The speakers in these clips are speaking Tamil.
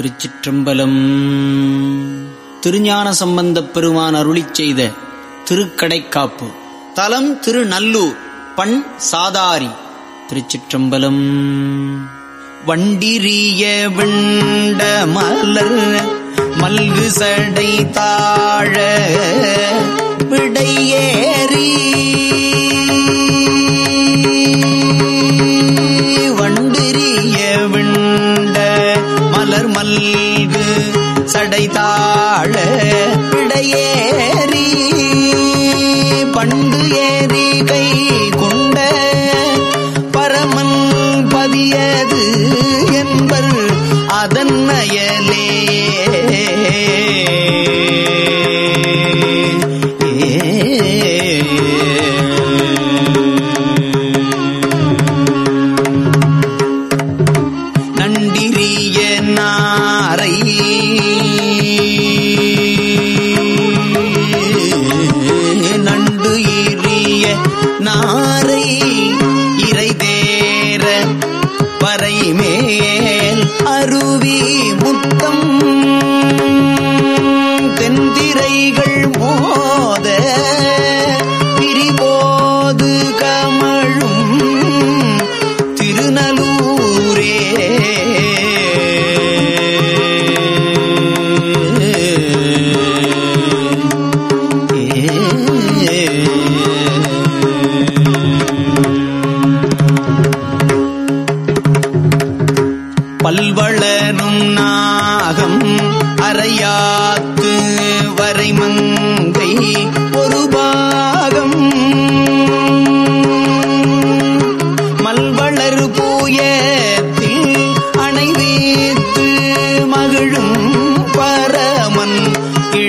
திருச்சிற்றம்பலம். திருஞான சம்பந்தப் பெருமான் அருளி செய்த திருக்கடைக்காப்பு. தலம் திருநல்லூர் பண் சாதாரி. திருச்சிற்றம்பலம். வண்டிரிய விண்ட மலர் மல்கு சடை தாழ விடையேறி மறைமேல் அருவி முத்தம்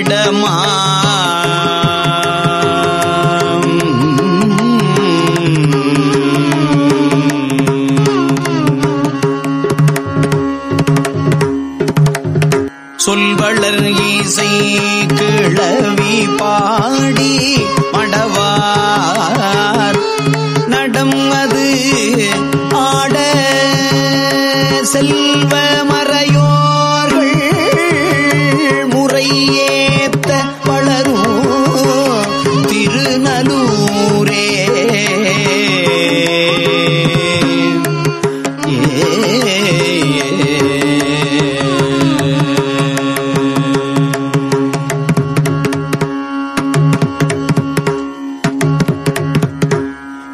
இடமா சொல்வளர் இசை கிளவி பாடி மடவார். நடம் அது ஆட செல்வ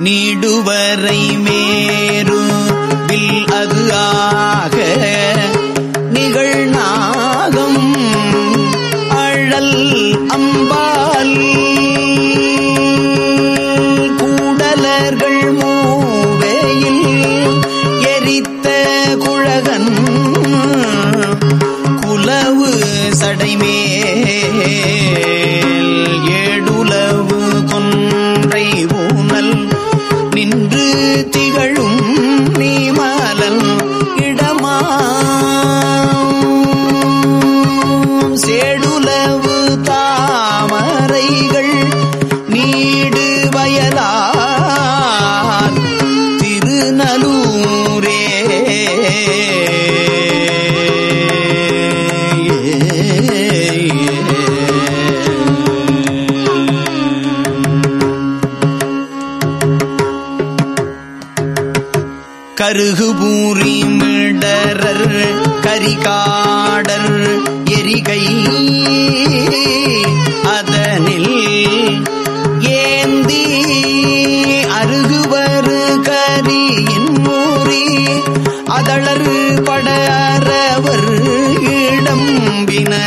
நீடுவரை மேரு. வில் அது ஆக நிகழ்நாகம். அழல் அம்பால் கூடலர்கள் மூவேயில் எரித்த குழகன். குலவு சடைமே.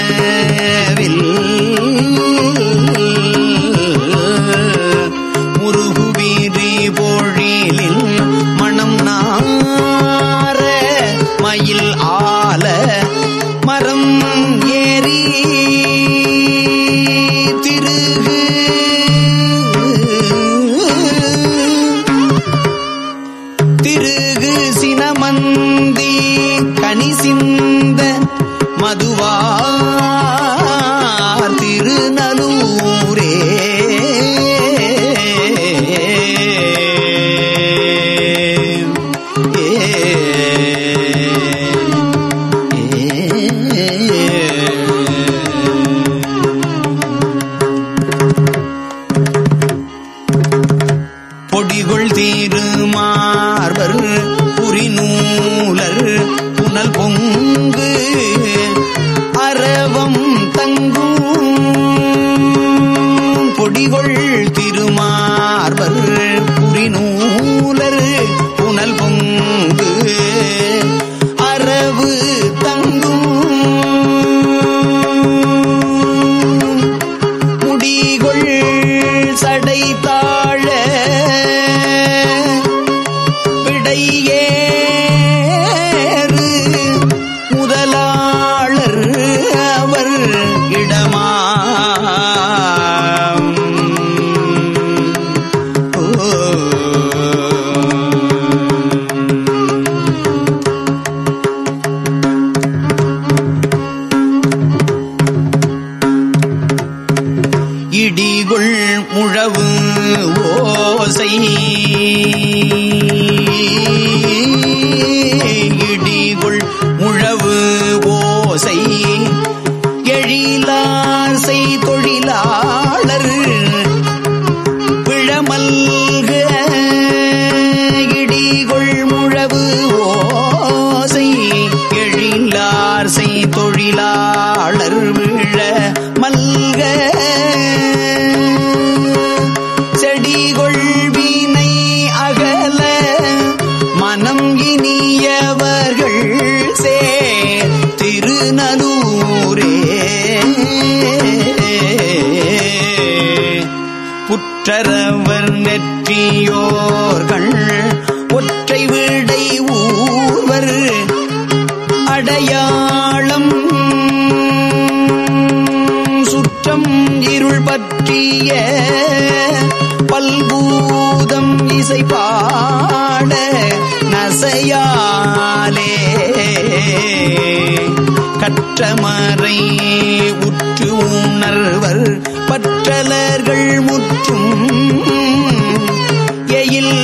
வினவில் முருகுவீரி பொழிலில் மணம் நார மயில் ஆல மரம் கொடிகொள் திருமார்பர் புரிநூலர் புனல் பொங்கு ஒற்றரவர் நெற்றியோர்கள் ஒற்றை வீடை ஊவர் அடையாளம். சுற்றம் இருள் பற்றிய பல்பூதம் இசை பாட நசையாலே. கற்றமறை உற்று உணர்வர் பற்றலர்கள் முற்றும். எயில்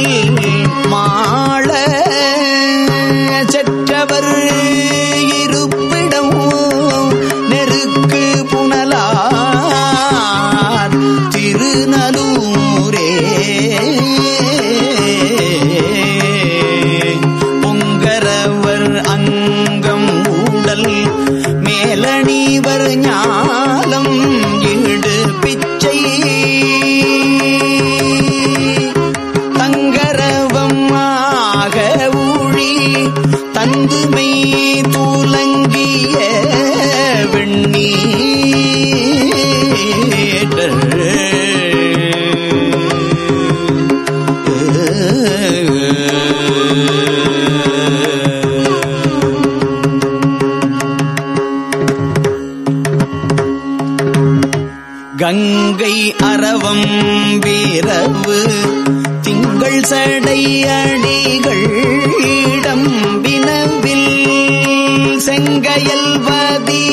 கங்கை அரவம் வீரவு திங்கள் சடை அடிகள் இடம் வினவில் செங்கையல்வதீ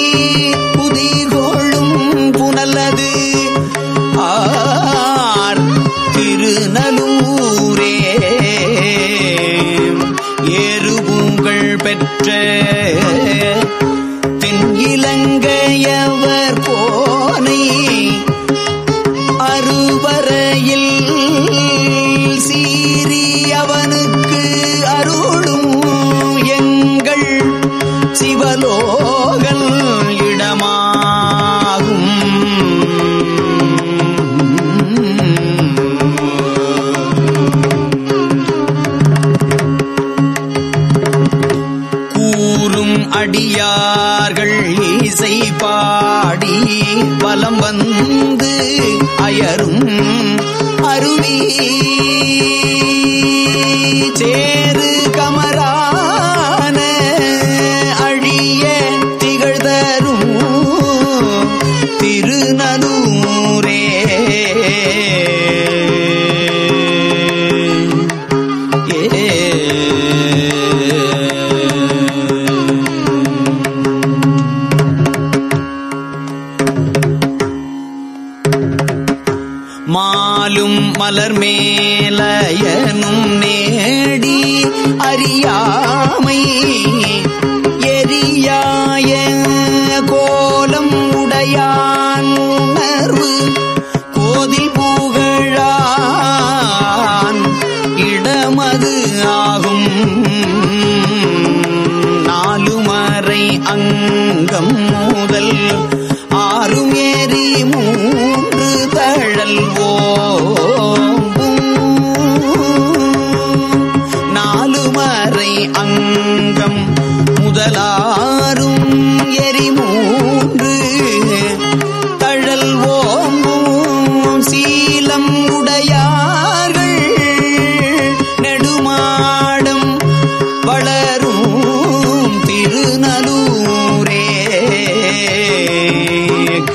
அரணும் நேடி அறியாமை எரியாய கோலம் உடையான் உணர்வு கோதில் புகழான் இடமது ஆகும். நாலுமறை அங்கம் முதல் ஆறுமே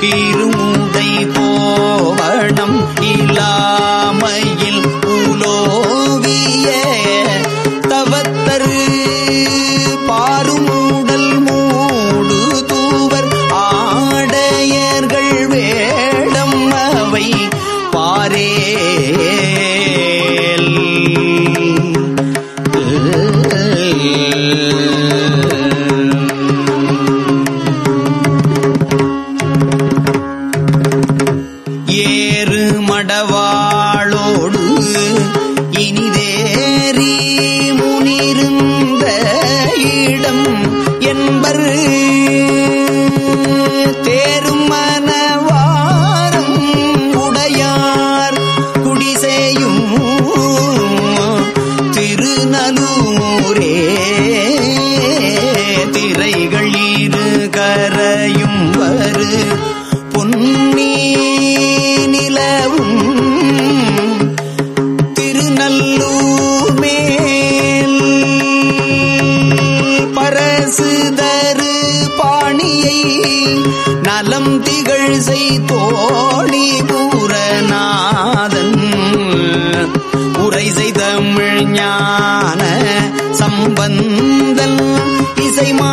தீரும் திகழ் செய்தோழி பூரநாதன். உரை செய்தமிழ் ஞான சம்பந்தன் இசைமா